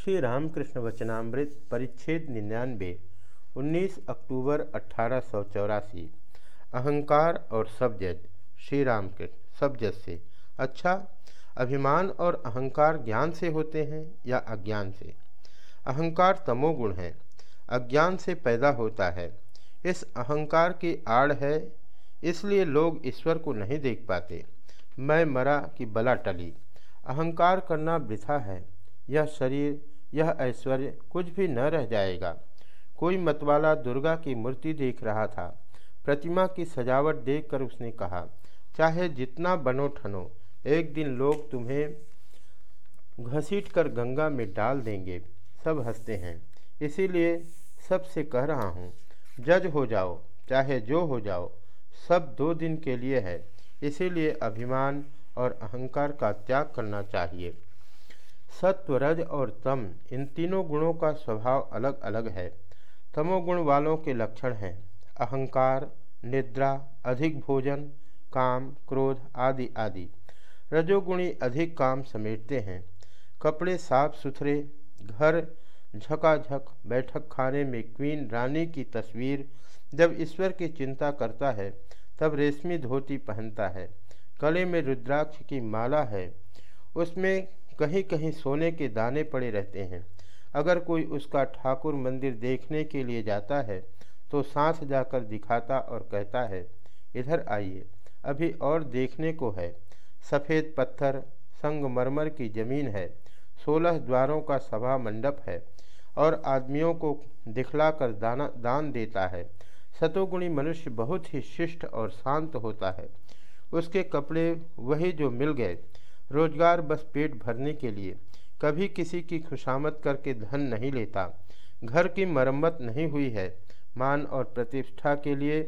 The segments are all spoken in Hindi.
श्री रामकृष्ण वचनामृत परिच्छेद निन्यानवे 19 अक्टूबर अठारह सौ चौरासी। अहंकार और सब्जज श्री रामकृष्ण सब्जज से। अच्छा अभिमान और अहंकार ज्ञान से होते हैं या अज्ञान से? अहंकार तमोगुण है, अज्ञान से पैदा होता है। इस अहंकार की आड़ है, इसलिए लोग ईश्वर को नहीं देख पाते। मैं मरा कि बला टली। अहंकार करना वृथा है, यह शरीर यह ऐश्वर्य कुछ भी न रह जाएगा। कोई मतवाला दुर्गा की मूर्ति देख रहा था। प्रतिमा की सजावट देखकर उसने कहा, चाहे जितना बनो ठनो, एक दिन लोग तुम्हें घसीट कर गंगा में डाल देंगे। सब हँसते हैं। इसीलिए सबसे कह रहा हूँ, जज हो जाओ, चाहे जो हो जाओ, सब दो दिन के लिए है। इसीलिए अभिमान और अहंकार का त्याग करना चाहिए। सत्व रज और तम, इन तीनों गुणों का स्वभाव अलग अलग है तमोगुण वालों के लक्षण हैं। अहंकार, निद्रा, अधिक भोजन, काम, क्रोध आदि आदि। रजोगुणी अधिक काम समेटते हैं। कपड़े साफ़ सुथरे, घर झकाझक, बैठक खाने में क्वीन रानी की तस्वीर, जब ईश्वर की चिंता करता है, तब रेशमी धोती पहनता है। गले में रुद्राक्ष की माला है। उसमें कहीं कहीं सोने के दाने पड़े रहते हैं। अगर कोई उसका ठाकुर मंदिर देखने के लिए जाता है तो सांस जाकर दिखाता और कहता है, इधर आइए, अभी और देखने को है। सफ़ेद पत्थर, संगमरमर की ज़मीन है, सोलह द्वारों का सभा मंडप है, और आदमियों को दिखलाकर दाना, दान देता है। सतोगुणी मनुष्य बहुत ही शिष्ट और शांत होता है। उसके कपड़े वही जो मिल गए रोज़गार बस पेट भरने के लिए। कभी किसी की खुशामद करके धन नहीं लेता। घर की मरम्मत नहीं हुई है। मान और प्रतिष्ठा के लिए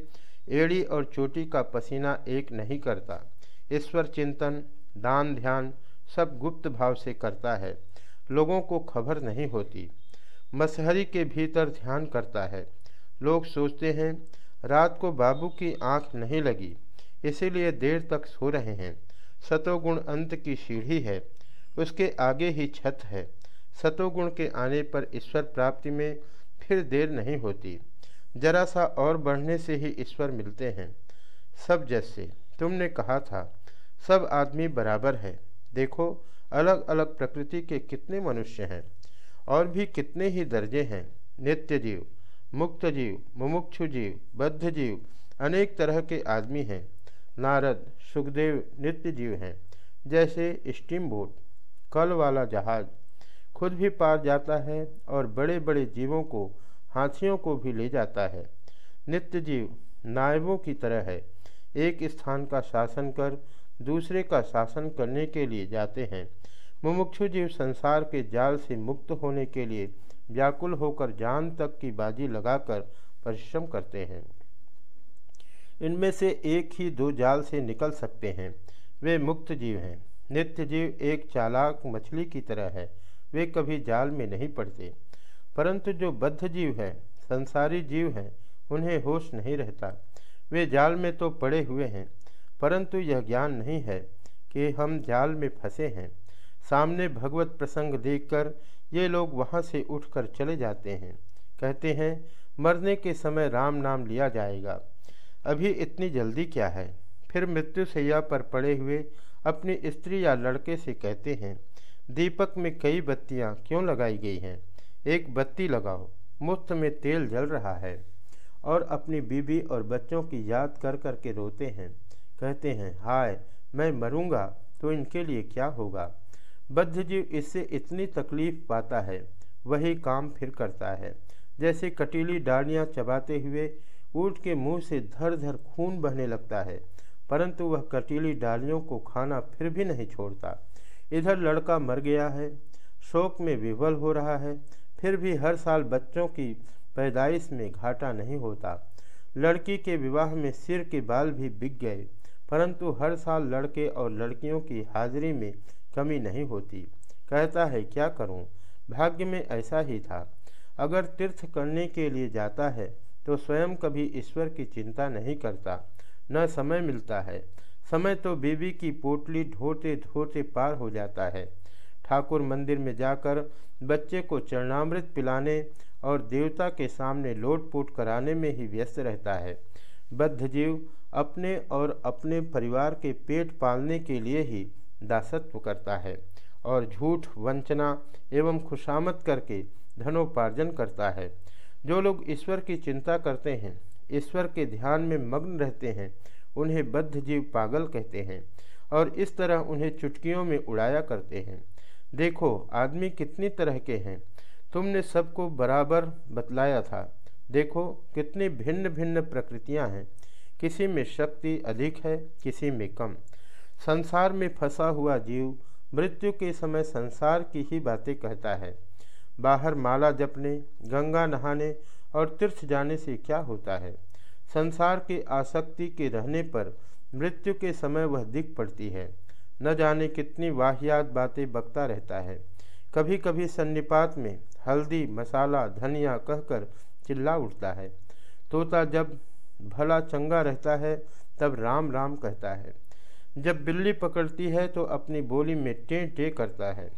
एड़ी और चोटी का पसीना एक नहीं करता। ईश्वर चिंतन, दान ध्यान सब गुप्त भाव से करता है। लोगों को खबर नहीं होती। मसहरी के भीतर ध्यान करता है। लोग सोचते हैं, रात को बाबू की आँख नहीं लगी, इसीलिए देर तक सो रहे हैं। सतोगुण अंत की सीढ़ी है, उसके आगे ही छत है। सतोगुण के आने पर ईश्वर प्राप्ति में फिर देर नहीं होती। जरा सा और बढ़ने से ही ईश्वर मिलते हैं। सब जैसे, तुमने कहा था, सब आदमी बराबर है। देखो अलग अलग प्रकृति के कितने मनुष्य हैं, और भी कितने ही दर्जे हैं। नित्य जीव, मुक्त जीव, मुमुक्षु जीव, बद्ध जीव, अनेक तरह के आदमी हैं। नारद, सुखदेव नित्य जीव हैं। जैसे स्टीम बोट, कल वाला जहाज़, खुद भी पार जाता है और बड़े बड़े जीवों को, हाथियों को भी ले जाता है। नित्य जीव नायबों की तरह है। एक स्थान का शासन कर, दूसरे का शासन करने के लिए जाते हैं। मुमुक्षु जीव संसार के जाल से मुक्त होने के लिए व्याकुल होकर जान तक की बाजी लगाकर परिश्रम करते हैं। इनमें से एक ही दो जाल से निकल सकते हैं। वे मुक्त जीव हैं। नित्य जीव एक चालाक मछली की तरह है। वे कभी जाल में नहीं पड़ते। परंतु जो बद्ध जीव है, संसारी जीव हैं, उन्हें होश नहीं रहता। वे जाल में तो पड़े हुए हैं, परंतु यह ज्ञान नहीं है कि हम जाल में फंसे हैं। सामने भगवत प्रसंग देखकर ये लोग वहाँ से उठकर चले जाते हैं। कहते हैं, मरने के समय राम नाम लिया जाएगा। अभी इतनी जल्दी क्या है? फिर मृत्यु सैया पर पड़े हुए अपनी स्त्री या लड़के से कहते हैं, दीपक में कई बत्तियाँ क्यों लगाई गई हैं? एक बत्ती लगाओ, मुफ़्त में तेल जल रहा है। और अपनी बीबी और बच्चों की याद कर कर के रोते हैं। कहते हैं, हाय, मैं मरूँगा तो इनके लिए क्या होगा? बद्धजीव इससे इतनी तकलीफ़ पाता है, वही काम फिर करता है। जैसे कटीली डालियाँ चबाते हुए ऊँट के मुँह से धर धर खून बहने लगता है, परंतु वह कटीली डालियों को खाना फिर भी नहीं छोड़ता। इधर लड़का मर गया है, शोक में विवल हो रहा है, फिर भी हर साल बच्चों की पैदाइश में घाटा नहीं होता। लड़की के विवाह में सिर के बाल भी बिक गए, परंतु हर साल लड़के और लड़कियों की हाजिरी में कमी नहीं होती। कहता है, क्या करूँ? भाग्य में ऐसा ही था। अगर तीर्थ करने के लिए जाता है तो स्वयं कभी ईश्वर की चिंता नहीं करता, न समय मिलता है। समय तो बीबी की पोटली ढोते ढोते पार हो जाता है। ठाकुर मंदिर में जाकर बच्चे को चरणामृत पिलाने और देवता के सामने लोटपोट कराने में ही व्यस्त रहता है। बद्ध जीव अपने और अपने परिवार के पेट पालने के लिए ही दासत्व करता है और झूठ, वंचना एवं खुशामत करके धनोपार्जन करता है। जो लोग ईश्वर की चिंता करते हैं, ईश्वर के ध्यान में मग्न रहते हैं, उन्हें बद्ध जीव पागल कहते हैं और इस तरह उन्हें चुटकियों में उड़ाया करते हैं। देखो, आदमी कितनी तरह के हैं। तुमने सबको बराबर बतलाया था। देखो, कितनी भिन्न भिन्न प्रकृतियाँ हैं। किसी में शक्ति अधिक है, किसी में कम। संसार में फंसा हुआ जीव मृत्यु के समय संसार की ही बातें कहता है। बाहर माला जपने, गंगा नहाने और तीर्थ जाने से क्या होता है? संसार के आसक्ति के रहने पर मृत्यु के समय वह दिख पड़ती है। न जाने कितनी वाहियात बातें बकता रहता है। कभी कभी सन्निपात में हल्दी, मसाला, धनिया कहकर चिल्ला उठता है। तोता जब भला चंगा रहता है, तब राम राम कहता है। जब बिल्ली पकड़ती है तो अपनी बोली में टे टे करता है।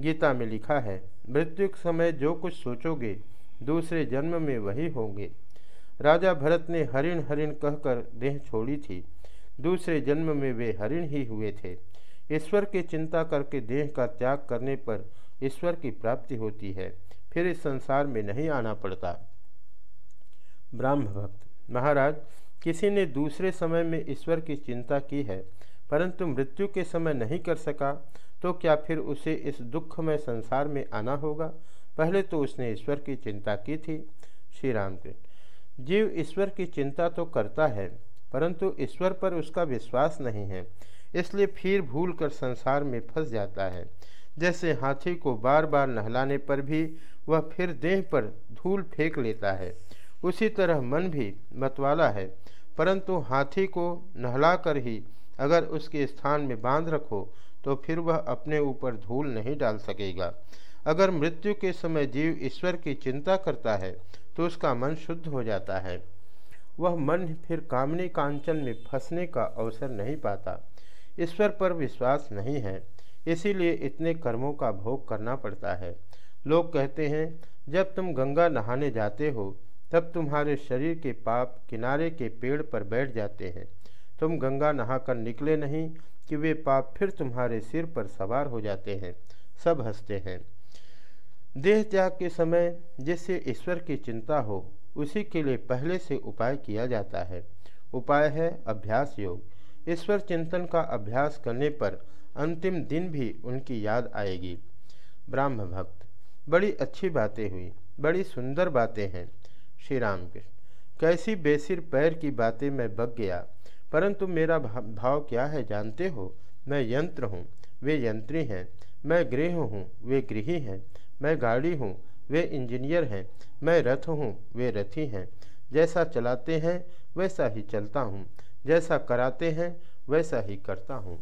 गीता में लिखा है मृत्यु के समय जो कुछ सोचोगे, दूसरे जन्म में वही होंगे। राजा भरत ने हरिण हरिण कहकर देह छोड़ी थी। दूसरे जन्म में वे हरिण ही हुए थे। ईश्वर की चिंता करके देह का त्याग करने पर ईश्वर की प्राप्ति होती है, फिर इस संसार में नहीं आना पड़ता। ब्राह्म भक्त, महाराज, किसी ने दूसरे समय में ईश्वर की चिंता की है, परंतु मृत्यु के समय नहीं कर सका तो क्या फिर उसे इस दुखमय संसार में आना होगा? पहले तो उसने ईश्वर की चिंता की थी। श्री राम कृष्ण जीव ईश्वर की चिंता तो करता है, परंतु ईश्वर पर उसका विश्वास नहीं है। इसलिए फिर भूल कर संसार में फंस जाता है। जैसे हाथी को बार बार नहलाने पर भी वह फिर देह पर धूल फेंक लेता है। उसी तरह मन भी मतवाला है, परंतु हाथी को नहलाकर ही अगर उसके स्थान में बाँध रखो तो फिर वह अपने ऊपर धूल नहीं डाल सकेगा। अगर मृत्यु के समय जीव ईश्वर की चिंता करता है तो उसका मन शुद्ध हो जाता है। वह मन फिर कामने कांचन में फंसने का अवसर नहीं पाता। ईश्वर पर विश्वास नहीं है, इसीलिए इतने कर्मों का भोग करना पड़ता है। लोग कहते हैं, जब तुम गंगा नहाने जाते हो, तब तुम्हारे शरीर के पाप किनारे के पेड़ पर बैठ जाते हैं। तुम गंगा नहाकर निकले नहीं कि वे पाप फिर तुम्हारे सिर पर सवार हो जाते हैं। सब हँसते हैं। देह त्याग के समय जिससे ईश्वर की चिंता हो, उसी के लिए पहले से उपाय किया जाता है। उपाय है अभ्यास योग। ईश्वर चिंतन का अभ्यास करने पर अंतिम दिन भी उनकी याद आएगी। ब्राह्म भक्त, बड़ी अच्छी बातें हुई, बड़ी सुंदर बातें हैं। श्री राम कृष्ण कैसी बेसिर पैर की बातें मैं बग गया। परंतु मेरा भाव क्या है जानते हो? मैं यंत्र हूँ, वे यंत्री हैं। मैं गृह हूँ, वे गृही हैं। मैं गाड़ी हूँ, वे इंजीनियर हैं। मैं रथ हूँ, वे रथी हैं। जैसा चलाते हैं, वैसा ही चलता हूँ। जैसा कराते हैं, वैसा ही करता हूँ।